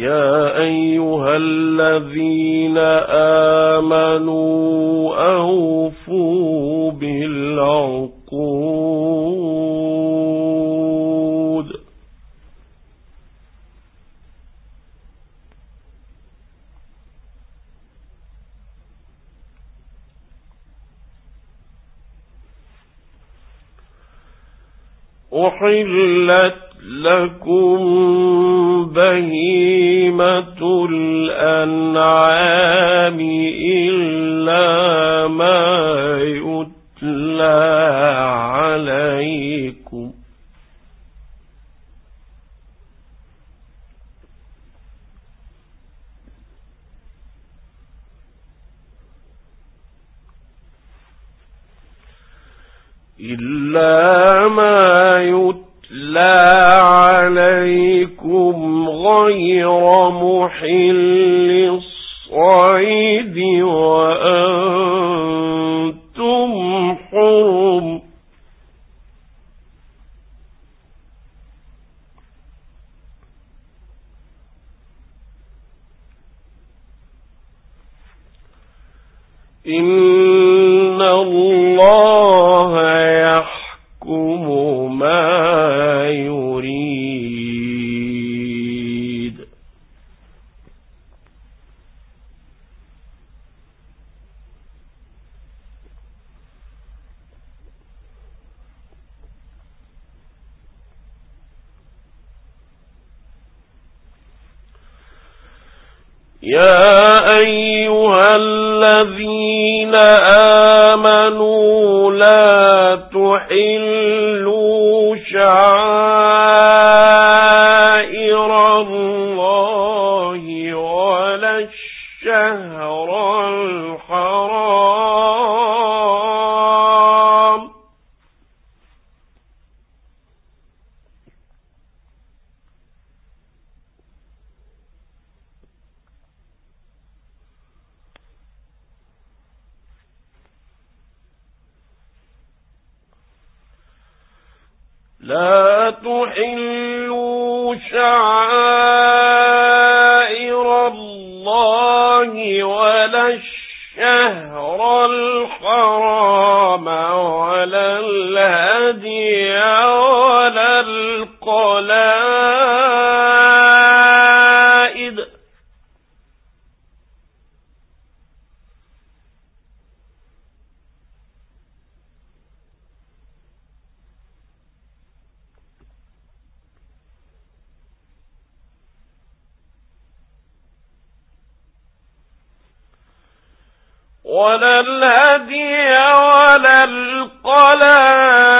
يا أيها الذين آمنوا أوفوا بالعقود. أحلت لكم بهيمة الأنعام إلا ما يتلى عليكم إلا ما يتلى لا عليكم غير محل الصعيد وأنتم حرم إن الله يحكم ما يريد يا أيها الذين آمنوا لا تحلوا شعر الله ولا الشهر الحرام لا تحلوا شعائر الله ولا الشهر الحرام ولا الهدي ولا القلائد ولا الهدي ولا القلائد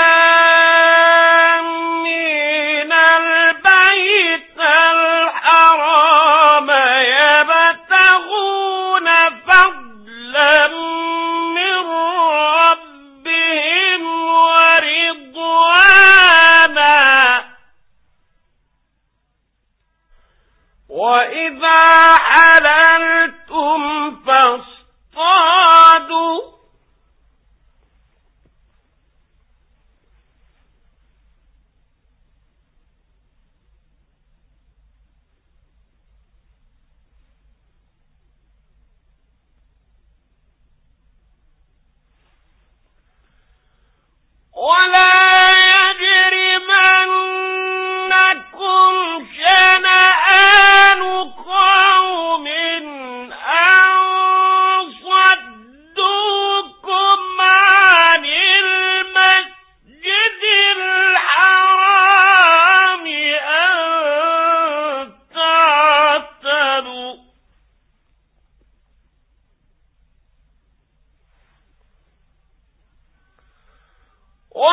وہ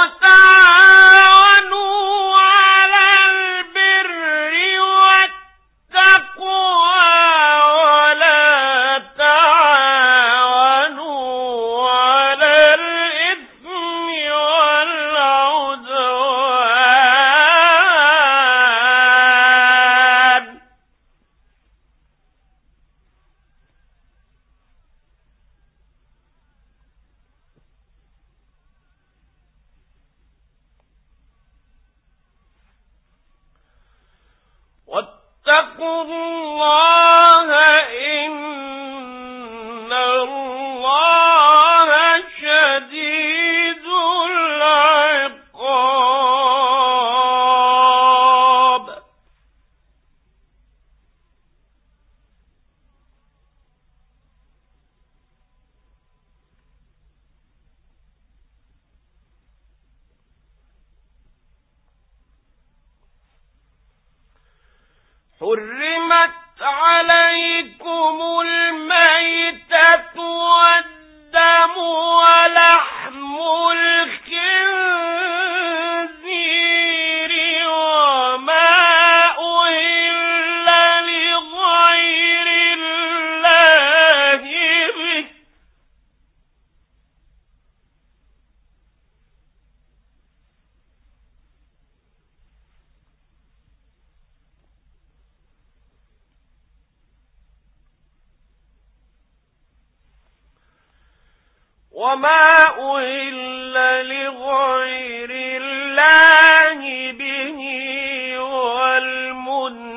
الله حرمت عليكم وما أهل لغير الله به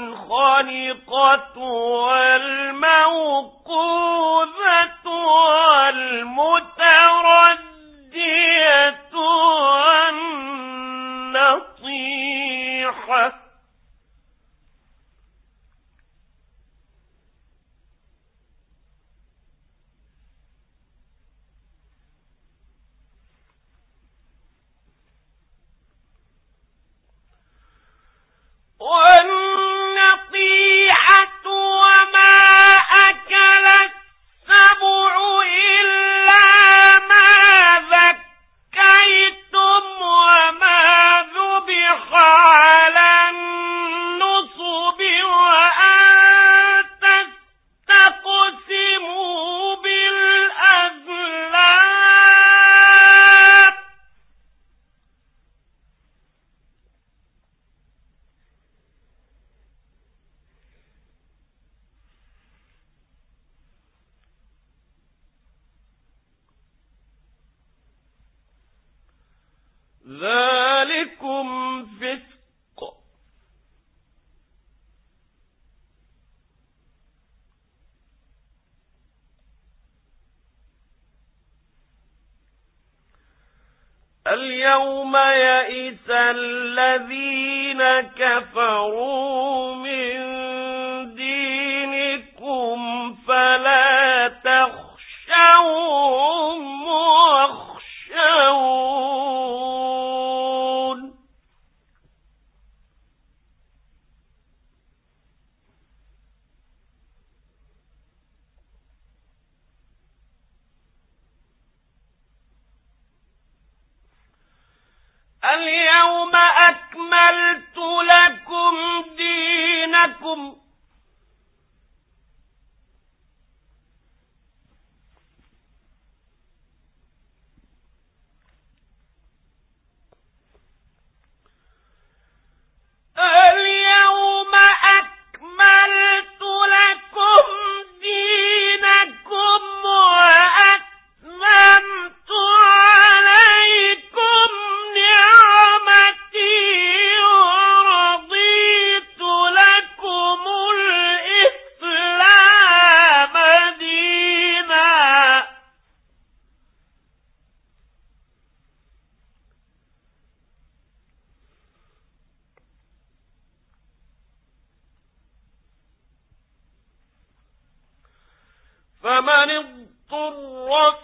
والمنخنقة والموقوذة والمتردية ذلكم فسق. اليوم يئس الذين كفروا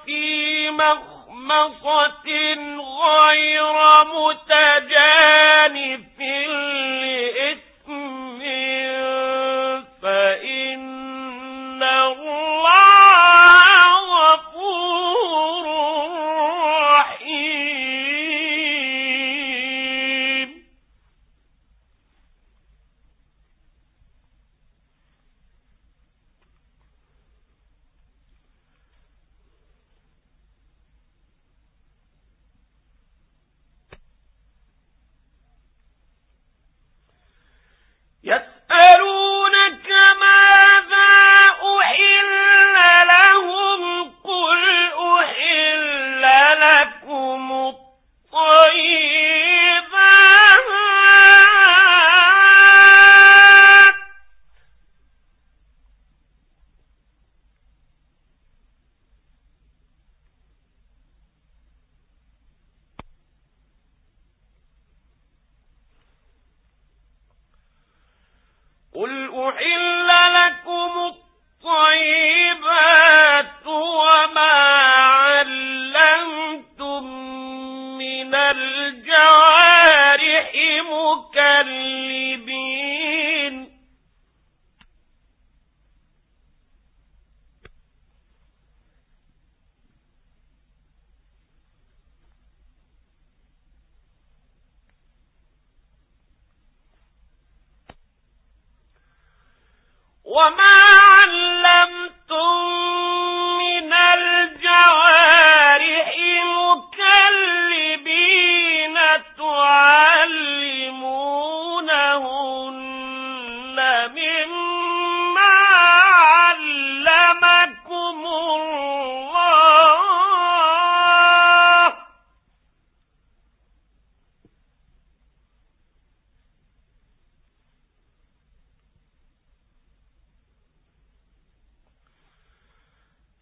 في مخمصة غير متجانف لإثم مكلبين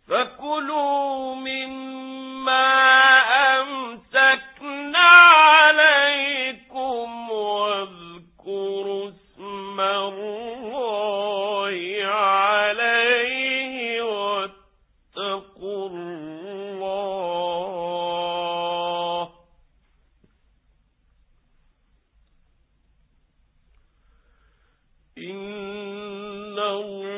فكلوا مما أمسكنا عليكم واذكروا اسم الله عليه واتقوا الله إن الله